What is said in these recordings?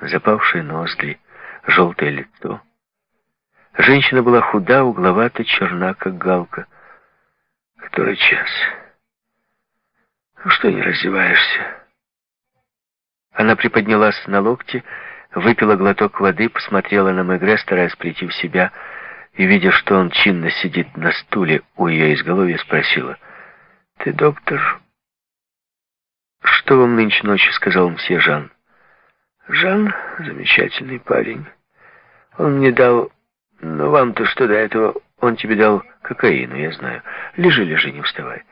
запавшие ноздри, желтое лицо. Женщина была худа, угловата, черна, как галка. Который час? Ну что не раздеваешься? Она приподнялась на локте, выпила глоток воды, посмотрела на Мегре, стараясь прийти в себя, и, видя, что он чинно сидит на стуле у ее изголовья, спросила, «Ты доктор?» «Что вам нынче ночью?» — сказал мсье Жан. «Жан — замечательный парень. Он мне дал... Ну, вам-то что до этого? Он тебе дал кокаину, я знаю. Лежи, лежи, не вставай.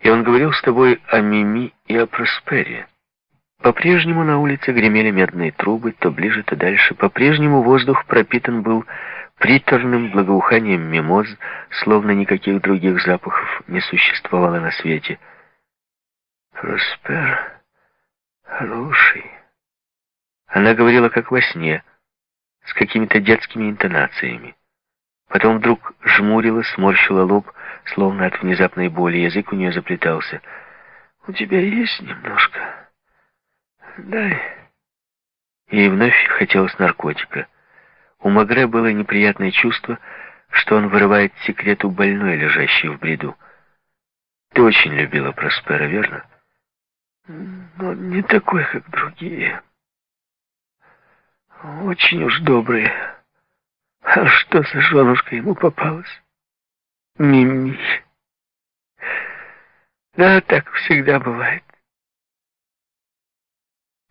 И он говорил с тобой о Мими и о Проспере». По-прежнему на улице гремели медные трубы, то ближе, то дальше. По-прежнему воздух пропитан был приторным благоуханием мимоз, словно никаких других запахов не существовало на свете. «Проспер хороший». Она говорила как во сне, с какими-то детскими интонациями. Потом вдруг жмурила, сморщила лоб, словно от внезапной боли. Язык у нее заплетался. «У тебя есть немножко?» Дай. Ей вновь хотелось наркотика. У Магре было неприятное чувство, что он вырывает секрет у больной, лежащей в бреду. Ты очень любила Проспера, верно? Но не такой, как другие. Очень уж добрый. А что за женушка ему попалась? Мими. Да, так всегда бывает.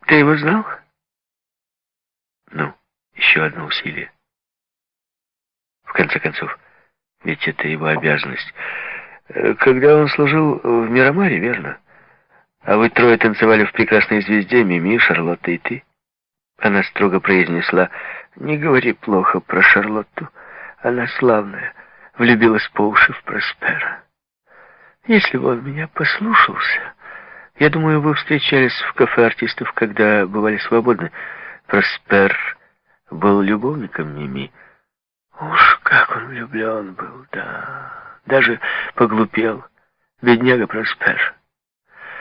Ты его знал? Ну, еще одно усилие. В конце концов, ведь это его обязанность. Э, когда он служил в Мирамаре, верно? А вы трое танцевали в «Прекрасной звезде» Мими, Шарлотта и ты? Она строго произнесла, «Не говори плохо про Шарлотту. Она славная, влюбилась по уши в Проспера. Если бы он меня послушался, я думаю, вы встречались в кафе артистов, когда бывали свободны. Проспер был любовником Мими. Уж как он влюблен был, да. Даже поглупел. Бедняга Проспер.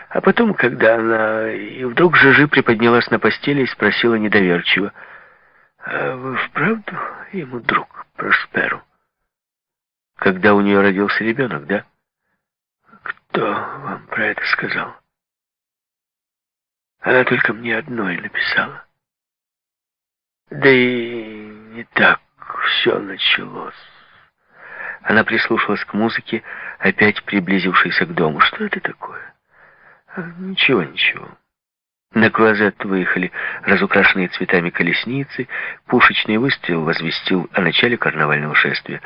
А потом, когда она... И вдруг Жижи приподнялась на постели и спросила недоверчиво. «А вы вправду ему друг Просперу?» Когда у нее родился ребенок, да? Кто вам про это сказал? Она только мне одно и написала. Да и не так все началось. Она прислушалась к музыке, опять приблизившейся к дому. Что это такое? Ничего, ничего. На клозет выехали разукрашенные цветами колесницы, пушечный выстрел возвестил о начале карнавального шествия.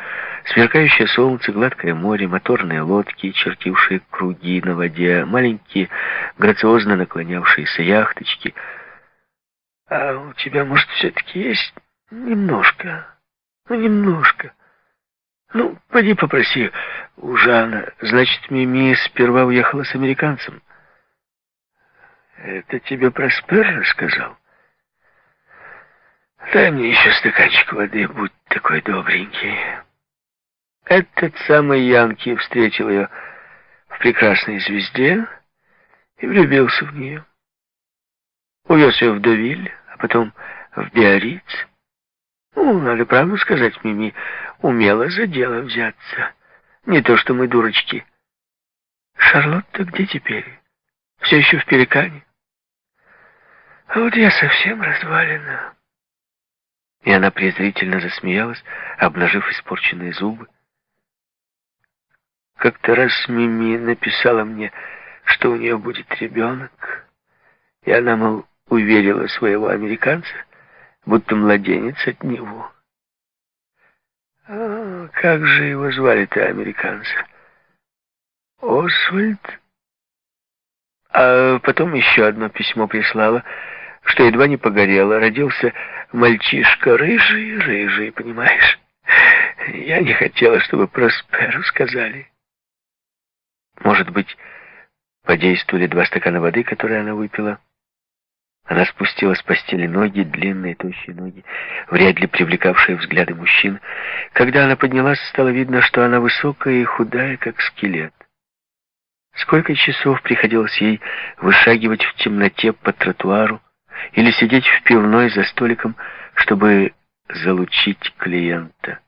Сверкающее солнце, гладкое море, моторные лодки, чертившие круги на воде, маленькие, грациозно наклонявшиеся яхточки. «А у тебя, может, все-таки есть немножко? Ну, немножко. Ну, поди попроси у Жана. Значит, Мими сперва уехала с американцем». Это тебе Проспер рассказал? Дай мне еще стаканчик воды, будь такой добренький. Этот самый Янки встретил ее в прекрасной звезде и влюбился в нее. Увез ее в Довиль, а потом в Биарриц. Ну, надо правду сказать, Мими, умела за дело взяться. Не то, что мы дурочки. Шарлотта где теперь? Все еще в Пеликане? Вот я совсем развалена. И она презрительно засмеялась, обнажив испорченные зубы. Как-то раз Мими написала мне, что у нее будет ребенок, и она, мол, уверила своего американца, будто младенец от него. А как же его звали-то, американца? Освальд? А потом еще одно письмо прислала, что едва не погорело. Родился мальчишка рыжий-рыжий, понимаешь? Я не хотела, чтобы про Сперу сказали. Может быть, подействовали два стакана воды, которые она выпила? Она спустила с постели ноги, длинные, тощие ноги, вряд ли привлекавшие взгляды мужчин. Когда она поднялась, стало видно, что она высокая и худая, как скелет. Сколько часов приходилось ей вышагивать в темноте по тротуару, или сидеть в пивной за столиком, чтобы залучить клиента.